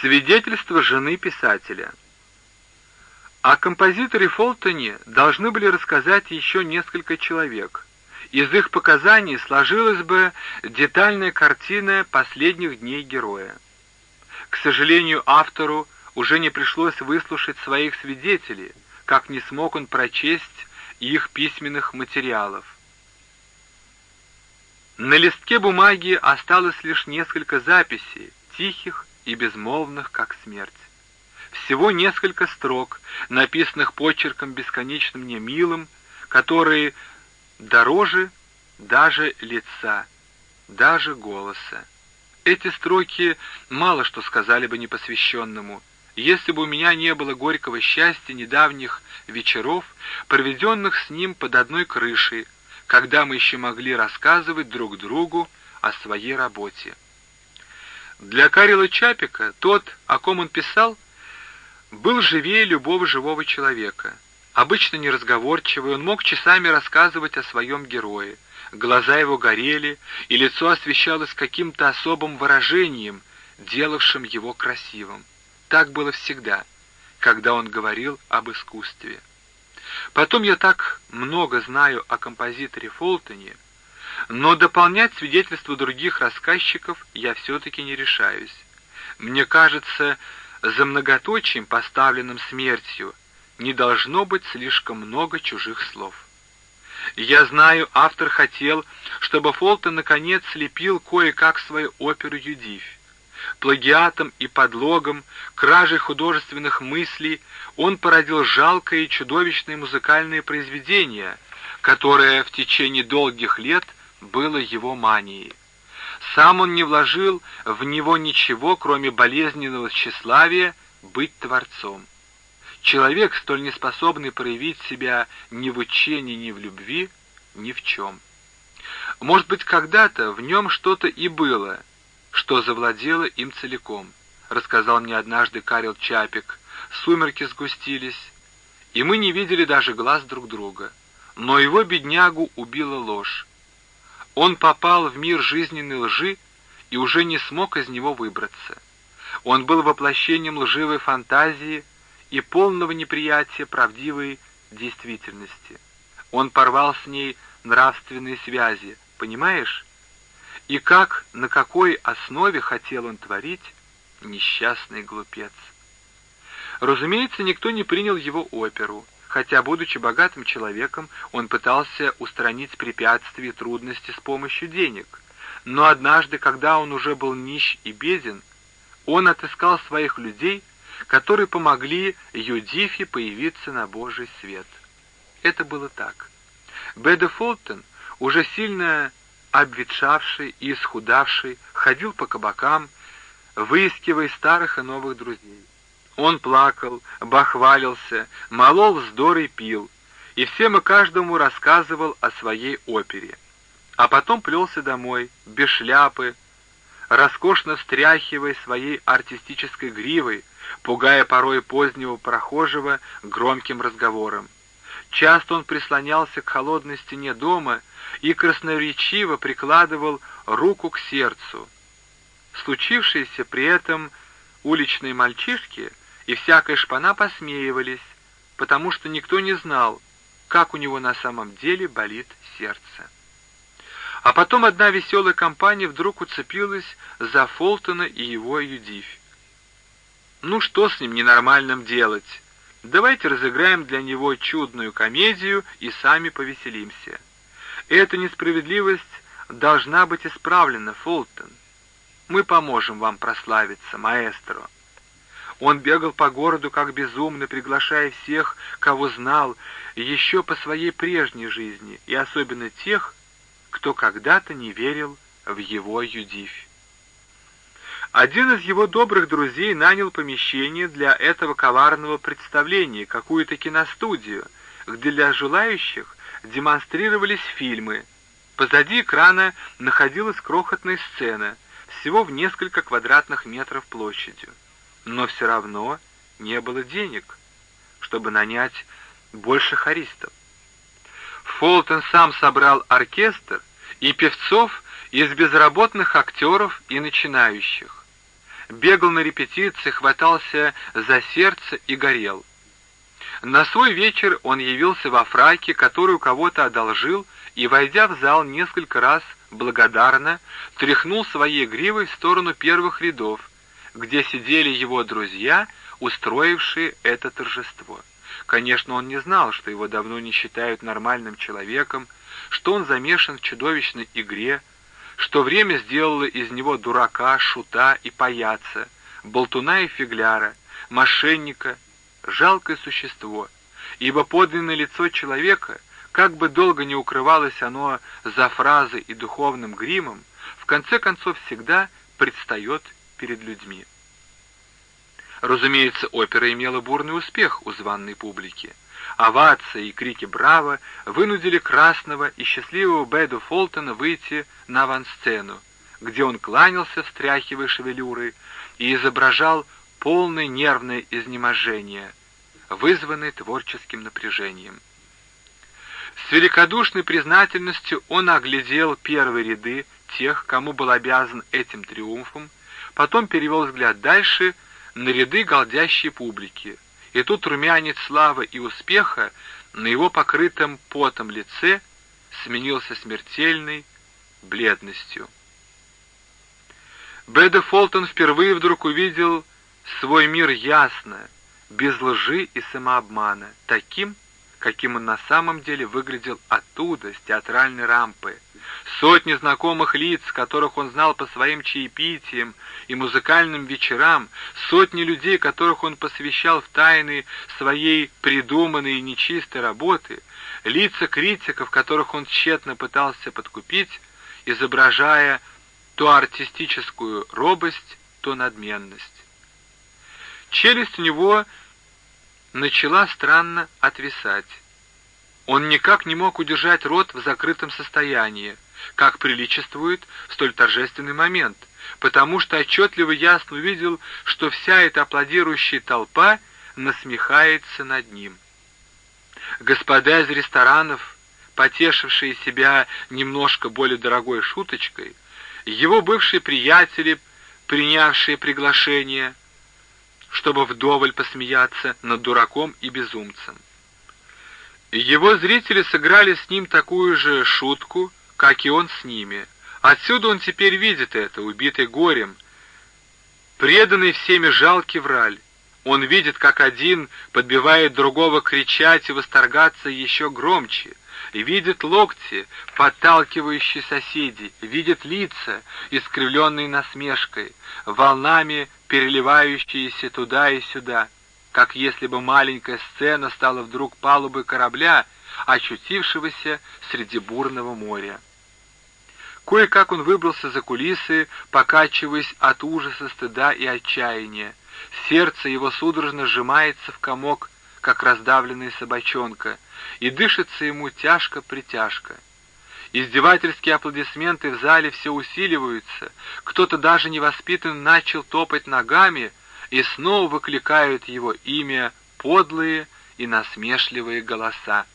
Свидетельство жены писателя. О композиторе Фолтоне должны были рассказать еще несколько человек. Из их показаний сложилась бы детальная картина последних дней героя. К сожалению, автору уже не пришлось выслушать своих свидетелей, как не смог он прочесть их письменных материалов. На листке бумаги осталось лишь несколько записей, тихих и безмолвных, как смерть. Всего несколько строк, написанных почерком бесконечным мне милым, которые дороже даже лица, даже голоса. Эти строки мало что сказали бы непосвященному, если бы у меня не было горького счастья недавних вечеров, проведенных с ним под одной крышей, когда мы еще могли рассказывать друг другу о своей работе. Для Карила Чапика тот, о ком он писал, был живее любого живого человека. Обычно неразговорчивый, он мог часами рассказывать о своем герое. Глаза его горели, и лицо освещалось каким-то особым выражением, делавшим его красивым. Так было всегда, когда он говорил об искусстве. Потом я так много знаю о композиторе Фолтоне, но дополнять свидетельства других рассказчиков я все-таки не решаюсь. Мне кажется, за многоточием, поставленным смертью, не должно быть слишком много чужих слов. Я знаю, автор хотел, чтобы Фолтон наконец слепил кое-как свою оперу «Юдивь». Плагиатом и подлогом, кражей художественных мыслей он породил жалкое и чудовищное музыкальное произведение, которое в течение долгих лет было его манией. Сам он не вложил в него ничего, кроме болезненного тщеславия быть творцом. Человек, столь неспособный проявить себя ни в учении, ни в любви, ни в чем. Может быть, когда-то в нем что-то и было, что завладело им целиком, рассказал мне однажды Карел Чапик. Сумерки сгустились, и мы не видели даже глаз друг друга. Но его беднягу убила ложь. Он попал в мир жизненной лжи и уже не смог из него выбраться. Он был воплощением лживой фантазии и полного неприятия правдивой действительности. Он порвал с ней нравственные связи, понимаешь? И как, на какой основе хотел он творить, несчастный глупец. Разумеется, никто не принял его оперу, хотя, будучи богатым человеком, он пытался устранить препятствия и трудности с помощью денег. Но однажды, когда он уже был нищ и беден, он отыскал своих людей, которые помогли Юдифе появиться на Божий свет. Это было так. Беда Фолтон, уже сильно обветшавший и исхудавший, ходил по кабакам, выискивая старых и новых друзей. Он плакал, бахвалился, молол вздор и пил, и всем и каждому рассказывал о своей опере. А потом плелся домой, без шляпы, роскошно встряхивая своей артистической гривой, пугая порой позднего прохожего громким разговором. Часто он прислонялся к холодной стене дома и красноречиво прикладывал руку к сердцу. Случившиеся при этом уличные мальчишки и всякая шпана посмеивались, потому что никто не знал, как у него на самом деле болит сердце. А потом одна веселая компания вдруг уцепилась за Фолтона и его Юдивь. Ну что с ним ненормальным делать? Давайте разыграем для него чудную комедию и сами повеселимся. Эта несправедливость должна быть исправлена, Фултон. Мы поможем вам прославиться, маэстро. Он бегал по городу как безумный, приглашая всех, кого знал, еще по своей прежней жизни, и особенно тех, кто когда-то не верил в его Юдивь. Один из его добрых друзей нанял помещение для этого коварного представления, какую-то киностудию, где для желающих демонстрировались фильмы. Позади экрана находилась крохотная сцена, всего в несколько квадратных метров площадью. Но все равно не было денег, чтобы нанять больше хористов. Фолтон сам собрал оркестр и певцов из безработных актеров и начинающих. бегал на репетиции, хватался за сердце и горел. На свой вечер он явился во фраке, который у кого-то одолжил, и, войдя в зал, несколько раз благодарно тряхнул своей гривой в сторону первых рядов, где сидели его друзья, устроившие это торжество. Конечно, он не знал, что его давно не считают нормальным человеком, что он замешан в чудовищной игре, что время сделало из него дурака, шута и паяца, болтуна и фигляра, мошенника, жалкое существо, ибо подлинное лицо человека, как бы долго не укрывалось оно за фразой и духовным гримом, в конце концов всегда предстает перед людьми. Разумеется, опера имела бурный успех у званной публики. Овации и крики «Браво!» вынудили красного и счастливого Бэду Фолтона выйти на авансцену, где он кланялся, встряхивая шевелюры, и изображал полное нервное изнеможение, вызванное творческим напряжением. С великодушной признательностью он оглядел первые ряды тех, кому был обязан этим триумфом, потом перевел взгляд дальше — на ряды голдящей публики, и тут румянец славы и успеха на его покрытом потом лице сменился смертельной бледностью. Бэда Фолтон впервые вдруг увидел свой мир ясно, без лжи и самообмана, таким, каким он на самом деле выглядел оттуда, с театральной рампы, Сотни знакомых лиц, которых он знал по своим чаепитиям и музыкальным вечерам, сотни людей, которых он посвящал в тайны своей придуманной и нечистой работы, лица критиков, которых он тщетно пытался подкупить, изображая то артистическую робость, то надменность. Челюсть у него начала странно отвисать. Он никак не мог удержать рот в закрытом состоянии, как приличествует в столь торжественный момент, потому что отчетливо ясно увидел, что вся эта аплодирующая толпа насмехается над ним. Господа из ресторанов, потешившие себя немножко более дорогой шуточкой, его бывшие приятели, принявшие приглашение, чтобы вдоволь посмеяться над дураком и безумцем. Его зрители сыграли с ним такую же шутку, как и он с ними. Отсюда он теперь видит это, убитый горем, преданный всеми жалкий враль. Он видит, как один подбивает другого кричать и восторгаться еще громче, видит локти, подталкивающие соседей, видит лица, искривленные насмешкой, волнами переливающиеся туда и сюда — как если бы маленькая сцена стала вдруг палубой корабля, очутившегося среди бурного моря. Кое-как он выбрался за кулисы, покачиваясь от ужаса, стыда и отчаяния. Сердце его судорожно сжимается в комок, как раздавленная собачонка, и дышится ему тяжко-притяжко. Издевательские аплодисменты в зале все усиливаются, кто-то даже невоспитанный начал топать ногами, и снова выкликают его имя подлые и насмешливые голоса.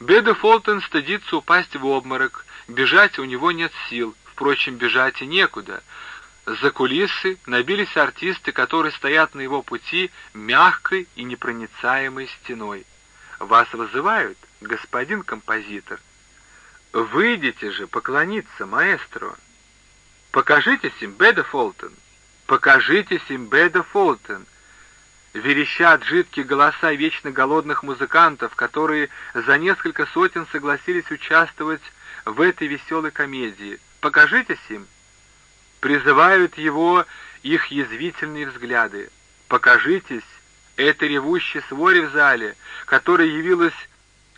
Беда Фолтон стыдится упасть в обморок, бежать у него нет сил, впрочем, бежать и некуда. За кулисы набились артисты, которые стоят на его пути мягкой и непроницаемой стеной. «Вас вызывают, господин композитор?» «Выйдите же поклониться маэстро!» «Покажитесь им, Беда Фолтон!» «Покажите Симбеда Фолтон!» Верещат жидкие голоса вечно голодных музыкантов, которые за несколько сотен согласились участвовать в этой веселой комедии. «Покажите Сим!» Призывают его их язвительные взгляды. «Покажитесь!» Этой ревущей своре в зале, которая явилась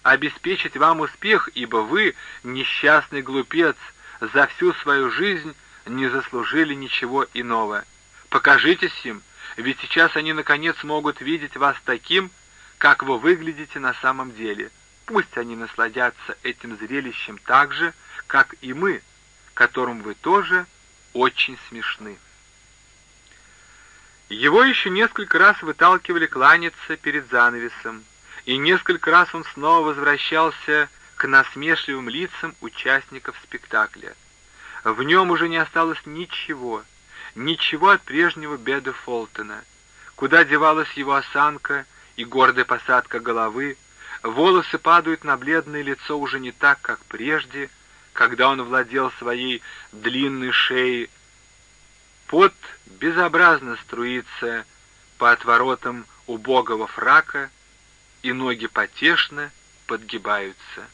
обеспечить вам успех, ибо вы, несчастный глупец, за всю свою жизнь не заслужили ничего иного. Покажитесь им, ведь сейчас они наконец могут видеть вас таким, как вы выглядите на самом деле. Пусть они насладятся этим зрелищем так же, как и мы, которым вы тоже очень смешны. Его еще несколько раз выталкивали кланяться перед занавесом, и несколько раз он снова возвращался к насмешливым лицам участников спектакля. В нем уже не осталось ничего — ничего от прежнего беда Фолтона. Куда девалась его осанка и гордая посадка головы, волосы падают на бледное лицо уже не так, как прежде, когда он владел своей длинной шеей. Пот безобразно струится по отворотам убогого фрака, и ноги потешно подгибаются.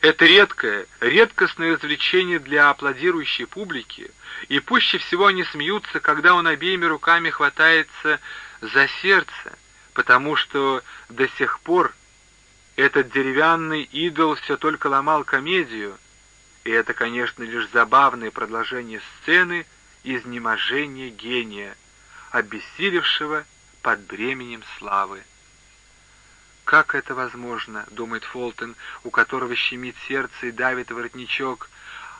Это редкое, редкостное развлечение для аплодирующей публики, и пуще всего они смеются, когда он обеими руками хватается за сердце, потому что до сих пор этот деревянный идол все только ломал комедию, и это, конечно, лишь забавное продолжение сцены изнеможения гения, обессилевшего под бременем славы. «Как это возможно?» — думает Фолтон, у которого щемит сердце и давит воротничок,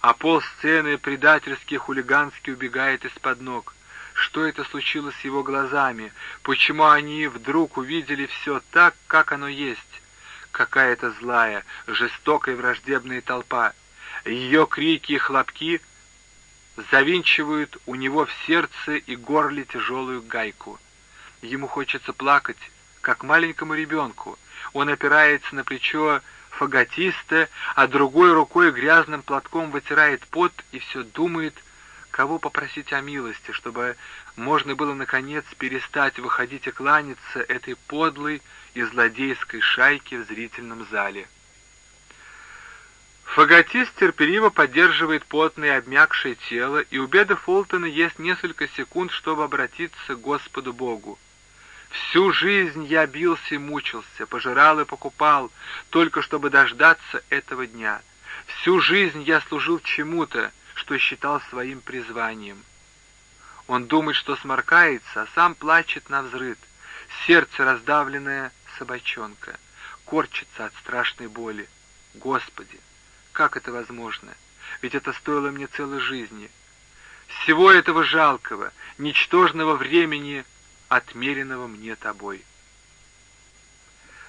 а пол сцены предательски хулигански убегает из-под ног. Что это случилось с его глазами? Почему они вдруг увидели все так, как оно есть? Какая-то злая, жестокая враждебная толпа. Ее крики и хлопки завинчивают у него в сердце и горле тяжелую гайку. Ему хочется плакать, как маленькому ребенку. Он опирается на плечо фаготиста, а другой рукой грязным платком вытирает пот и все думает, кого попросить о милости, чтобы можно было, наконец, перестать выходить и кланяться этой подлой и злодейской шайке в зрительном зале. Фаготист терпеливо поддерживает потное обмякшее тело, и у беда Фолтона есть несколько секунд, чтобы обратиться к Господу Богу. Всю жизнь я бился и мучился, пожирал и покупал, только чтобы дождаться этого дня. Всю жизнь я служил чему-то, что считал своим призванием. Он думает, что сморкается, а сам плачет на взрыд. Сердце раздавленное собачонка, корчится от страшной боли. Господи, как это возможно? Ведь это стоило мне целой жизни. Всего этого жалкого, ничтожного времени отмеренного мне тобой.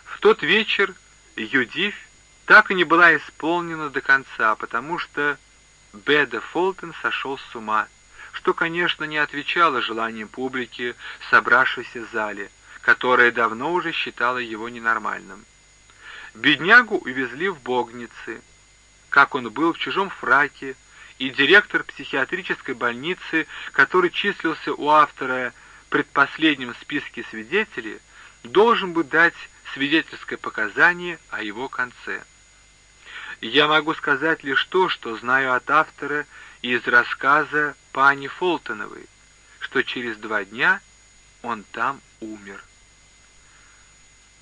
В тот вечер Юдив так и не была исполнена до конца, потому что Беда Фолтон сошел с ума, что, конечно, не отвечало желаниям публики, собравшейся в зале, которая давно уже считала его ненормальным. Беднягу увезли в Богницы, как он был в чужом фраке, и директор психиатрической больницы, который числился у автора предпоследнем списке свидетелей должен бы дать свидетельское показание о его конце. Я могу сказать лишь то, что знаю от автора из рассказа пани Фолтоновой, что через два дня он там умер.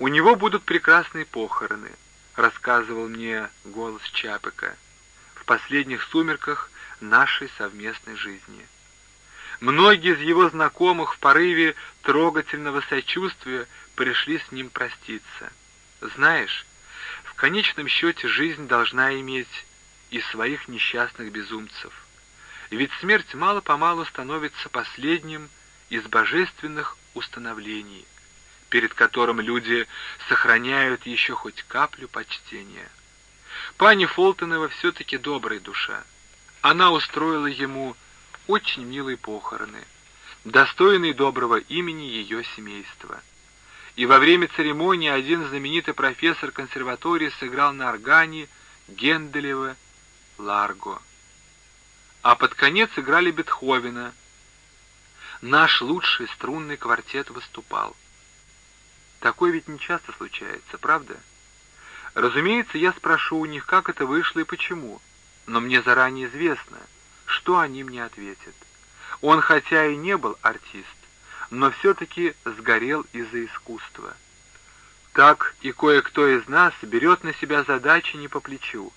«У него будут прекрасные похороны», — рассказывал мне голос Чапека, в последних сумерках нашей совместной жизни. Многие из его знакомых в порыве трогательного сочувствия пришли с ним проститься. Знаешь, в конечном счете жизнь должна иметь и своих несчастных безумцев. Ведь смерть мало-помалу становится последним из божественных установлений, перед которым люди сохраняют еще хоть каплю почтения. Пани Фолтонова все-таки добрая душа. Она устроила ему очень милые похороны, достойные доброго имени ее семейства. И во время церемонии один знаменитый профессор консерватории сыграл на органе Генделева «Ларго». А под конец играли Бетховена. Наш лучший струнный квартет выступал. Такое ведь не часто случается, правда? Разумеется, я спрошу у них, как это вышло и почему, но мне заранее известно — что они мне ответят. Он хотя и не был артист, но все-таки сгорел из-за искусства. Так и кое-кто из нас берет на себя задачи не по плечу,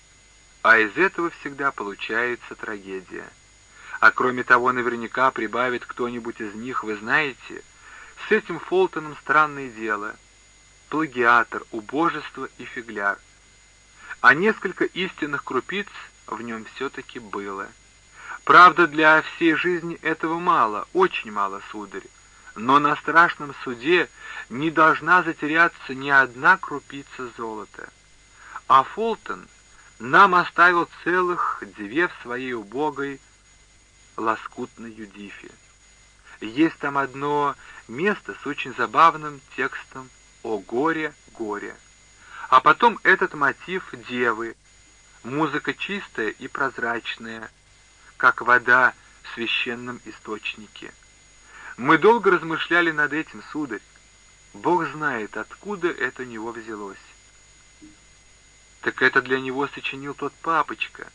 а из этого всегда получается трагедия. А кроме того, наверняка прибавит кто-нибудь из них, вы знаете, с этим Фолтоном странное дело. Плагиатор, убожество и фигляр. А несколько истинных крупиц в нем все-таки было. Правда, для всей жизни этого мало, очень мало, сударь. Но на страшном суде не должна затеряться ни одна крупица золота. А Фултон нам оставил целых две в своей убогой лоскутной Юдифе. Есть там одно место с очень забавным текстом «О горе, горе». А потом этот мотив девы, музыка чистая и прозрачная, как вода в священном источнике. Мы долго размышляли над этим, сударь. Бог знает, откуда это у него взялось. Так это для него сочинил тот папочка,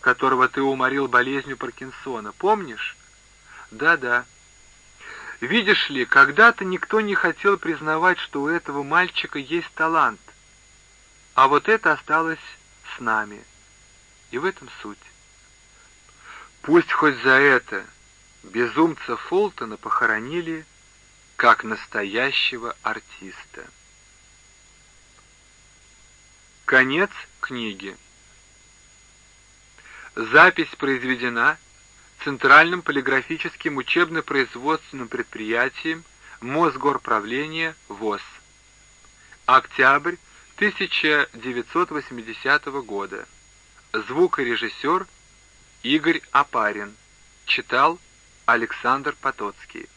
которого ты уморил болезнью Паркинсона, помнишь? Да-да. Видишь ли, когда-то никто не хотел признавать, что у этого мальчика есть талант. А вот это осталось с нами. И в этом суть. Пусть хоть за это безумца Фултона похоронили как настоящего артиста. Конец книги. Запись произведена Центральным полиграфическим учебно-производственным предприятием Мосгорправления ВОЗ. Октябрь 1980 года. Звукорежиссер Игорь Апарин. Читал Александр Потоцкий.